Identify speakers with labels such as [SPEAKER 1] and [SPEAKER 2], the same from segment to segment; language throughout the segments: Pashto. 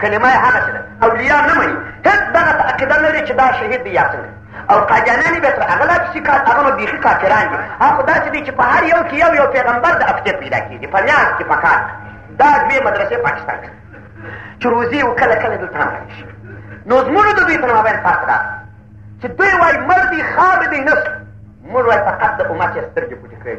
[SPEAKER 1] کلمه یې هغسې ده اولیا نه مني هېڅ دغه ته عقیده لري چې دا شهید دی یا څنګه او قادیانان بیا تر هغه لا پسې کار هغه نو بیخي کافران دي هغه خو داسې دي چې په هر یو کې یو یو پیغمبر د افتې پیدا کېږي په نیاز کې په کار دا دوې مدرسې پاکستان کې چې روزي او کله کله دلته هم راشي نو زموږ د دوی پر مابین فرق دا چې دوی وایي مړ دي خاورې دی نسل موږ وایي فقط د امت یې سترګې پټې کړې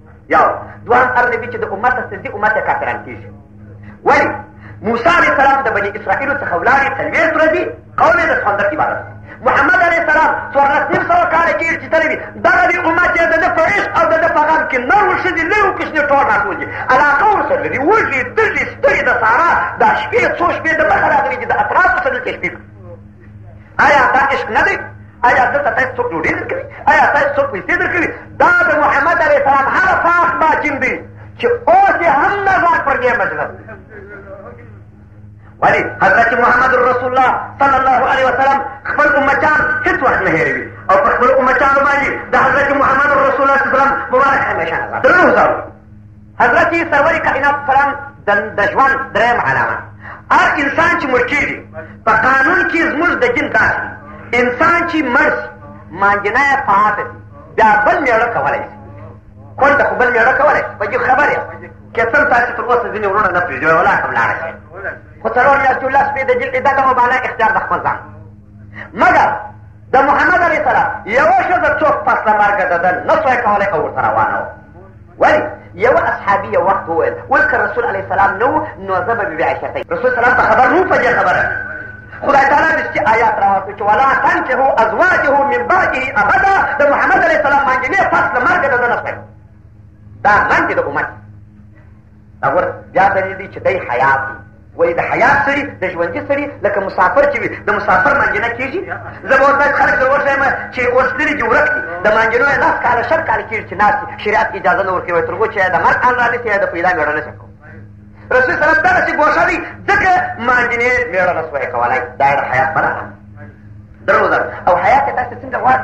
[SPEAKER 1] یو دوان هر نبی چې د امت استدي امت یې کافران کېږي ولې موسی علیه السلام د بني اسرائیلو څخه ولاړې څلوېښت ورځې قوم یې د سخندر عبادت محمد علیه السلام څوارلس نیم سوه کاله کېږي چې تللی وي دغه دې امت یې د ده په عشق او د ده په غم کې نر و ښځې لوی و کوچني ټول راټول دي علاقه ورسره لري وږي تږي ستړي د سارا دا شپې څو شپې د مخه راغلي چې د اطرافو سره دلته شپې آیا دا عشق نه دی آیا دلته تاسو څوک ډوډۍ درکوي آیا تاسو څوک پیسې درکوي دا د محمد علیه السلام هغه پاک باچین دی چې اوس یې هم نظر پر دې مجلس ولی حضرت محمد رسول الله صلی الله علیه وسلم خپل امتان هیڅ وخت نه هېروي او پر خپل امتانو باندې د حضرت محمد رسول الله صلی الله علیه وسلم مبارک همیشه نظر درنو حضرت سرور کائنات سلام د ژوند دریم علامه هر انسان چې مړ کېږي په قانون کې زموږ د دین داسې انسان چې مړ شي مانجنه یې پاتې شي بیا بل مېړه کولی شي کونډه خو بل مېړه کولی شي په دې خبر یم که څنګه تاسو تر اوسه ځینې وروڼه نه پرېږدي ولاړ ته ولاړه شي خو څلور میاشتې لس پرې د دې عده د مباله اختیار د خپل ځان مګر د محمد علیه السلام یوه ښځه څوک پس له مرګه د ده نه سوای کولی او ورته روانه وه ولی یو اصحابي یو وخت وویل اوس که رسول علیه السلام نه وو نو زه به بې عایشتۍ رسول سلام ته خبر نه په دې خبره خدای تعالی د چې آیات راوړو چې ولا تنکه ازواجه من بعده ابدا د محمد علیه السلام باندې نه پس له مرګ د نه دا غنډې د امت دا ګوره بیا دلیل دی چې دی حیات دی وایي د حیات سړي د ژوندي سړي لکه مسافر چې وي د مسافر مانجنه کېږي زه به ورته خلک ته وښیم چې اوس لري دي ورک دي د مانجنو یې لاس کاله شل کاله کېږي چې ناست دي شریعت کې اجازه نه ورکوي تر هغو چې د مرګ ان رانیسي یا د پیدا مېړه نه شم رسول سره دغسې ګوښه دی ځکه مانجنې مېړه نه سوی کولی دا یې د حیات برخه درو او حیات یې تاسې څنګه غواړي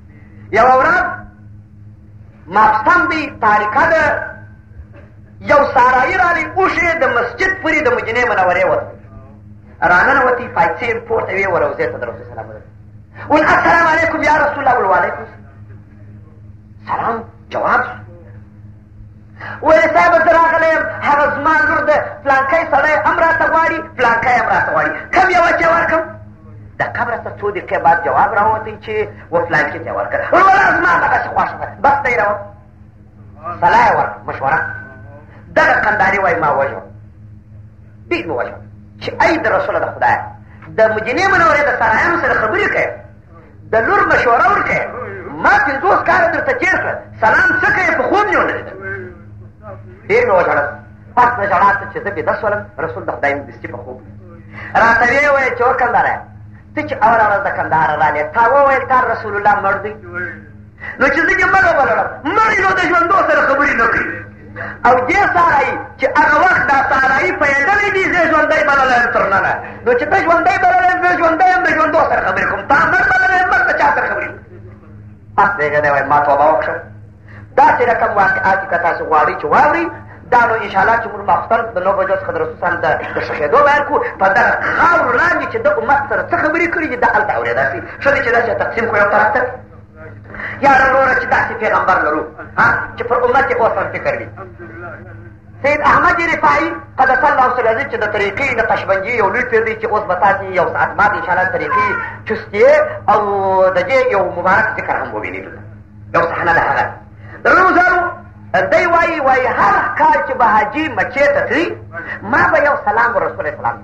[SPEAKER 1] یوه ورځ ماخستن دی تاریکه ده یو سارایي رالی اوښې د مسجد پورې د مدینې منورې وته راننوتي پایڅې یې پورته وې وروزې ته د رسول سلام ول السلام علیکم یا رسول الله وعلیکم سلام جواب ویل صاحب زه راغلی یم هغه زما لور ده پلانکی سړی هم راته غواړي پلانکی هم راته غواړي کوم یوه چې ورکړم د قبر څخه څو دقیقې بعد جواب راووتی چې و پلانکي ته یې ورکړه وروره زما دغسې خوښه ده بس ته یې راوړ سلا یې ورکړه مشوره دغه قنداري وایي ما وژو ډېر مې وژو چې ای د رسوله د خدایه د مدینې منورې د سرایانو سره خبرې کوې د لور مشوره ورکړه ما پنځوس کاله درته تېر کړه سلام څه کوې په خوب مې ونه لیدل ډېر مې وژړل پس د ژړا څه چې زه بېده شولم رسول د خدای مدستي په خوب راته ویې ویل چې وکنداره ته چې اوله ورځ د کندهار رالې تا وویل تا رسول الله مړ دی نو چې زه چې مړه ولړم مړی نو د ژوندو سره خبرې نه کوي او دې سارای چې هغه وخت دا سارای پیدلې دي زه ژوندۍ بللی یم تر ننه نو چې ته ژوندی بللی یم زه ژوندی یم د ژوندو سره خبرې کوم تا مړ بللی یم مړ د چا سره خبرې بس پرېږدی وایم ما توبه وکړه داسې رقم واقعات که تاسو غواړئ چې واورئ دا نو انشاءالله چې موږ ماخوستن د نو بجو څخه د رسول صاحب د ښه کېدو بیان کړو په دغه خاورو لاندې چې د امت سره څه خبرې کړي دي دا هلته اورېدل شي ښه دی چې داسې تقسیم کړو طرف ته یاره وروره چې داسې پیغمبر لرو چې پر امت یې اوسر فکر وي سید احمد رفاعي قدس الله سره چې د طریقې نه قشبنجي یو لوی پیر دی چې اوس به تاسې یو ساعت بعد انشاءالله طریقې چستې او د دې یو مبارک ذکر هم وویني یو صحنه ده هغه درنو زارو دی وایي وایي هر کال چې به حاجي مچې ته تلي ما به یو سلام رسول اسلام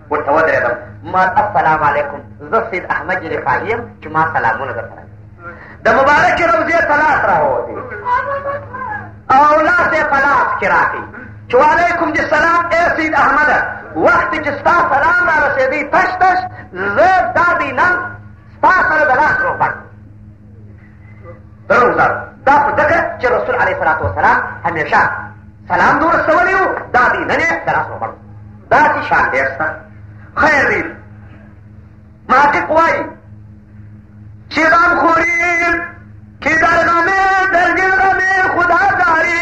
[SPEAKER 1] ورته ودرېدم ما السلام علیکم زه سید احمد رفاعي یم چې ما سلامونه درته د مبارکې روضې ته لاس راووتې او لاس یې په لاس کې راکړي چې وعلیکم د سلام ای سید احمده وخت چې ستا سلام را رسېدی تش تش زه دا دینم ستا سره د لاس روغبړ درو زر دا په ځکه چې رسول علیه صلات وسلام همیشه سلام دو رسولی و دا دی ننې د لاس وبړ داسې شان ډېر شته خیر دی محقق وایي چې غمخوري کې درغمې درګې غمې خدا داري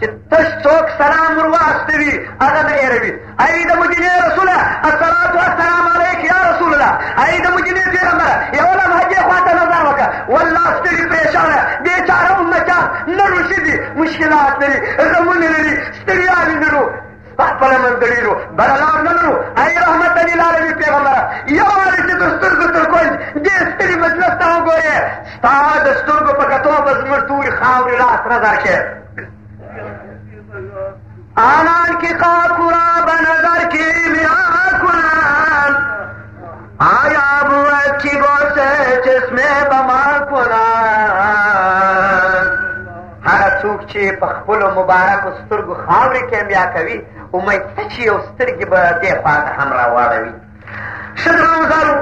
[SPEAKER 1] چې تش څوک سلام ور واستوي هغه نه ایروي اي د مدینه رسول الصلاه والسلام عليك يا رسول الله اي د مدینه پیغمبر یو لم هجه خواته نظر وکړه والله ستړي پریشان دي چاره امت نه رشدي مشکلات لري غمونه لري ستړي لري خپل منځګړي نو بل لار نه لرو اي رحمت للعالمين پیغمبر یو واري چې د سترګو تر کونج دې ستړي مجلس ته وګورې ستا د سترګو په کتو به زموږ تورې خاورې لاس نظر کې آنان کی قاقورا بنظر کی میرا کنان آیا بود کی گوسه چشمه بما کنان هغه څوک چې په خپلو مبارکو سترګو خاورې کیمیا کوي امید ته چې یو سترګې به دې خواته هم راواړوي ښه درنوزارو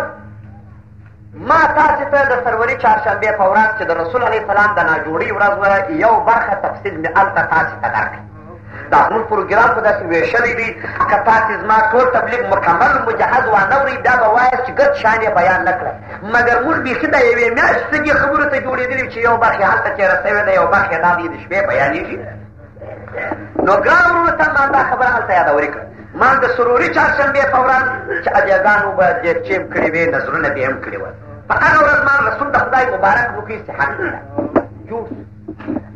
[SPEAKER 1] ما تاسې ته د سروري چهارشنبې په ورځ چې د رسول علیه السلام د ناجوړۍ ورځ وه یو برخه تفصیل مې هلته تاسې ته درکړي دا زموږ پروګرام خو داسې وېشلی دی که تاسې زما ټول تبلیغ مکمل مجهز وانه ورئ دا به وایاست چې ګرد شان یې بیان نه کړه مګر موږ بیخي دا یوې میاشت څه دې خبرو ته جوړېدلي چې یو برخې هلته تېره سوې ده یو برخې دا دی د شپې بیانېږي نو ګران وروڼو ته ما دا خبره هلته یادورې کړه ما د سروري چهارشنبې په ورځ چې اجازانو به جیب چیم کړې وې نظرونه به یې هم کړي وه په هغه ورځ ما رسول د خدای مبارک نوکې استحاق کړه جوړ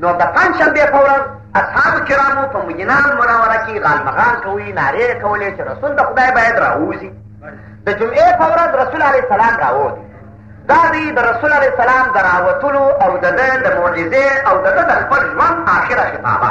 [SPEAKER 1] نو د پنجشنبې په ورځ اصحاب کرامو په مدینه منوره کې غالمغال کوي نارې کولې چې رسول د خدای باید راووځي د جمعې په ورځ رسول علیه السلام راووت دا دی د رسول علیه السلام د راوتلو او د ده د معجزې او د ده د خپل ژوند آخره خطابه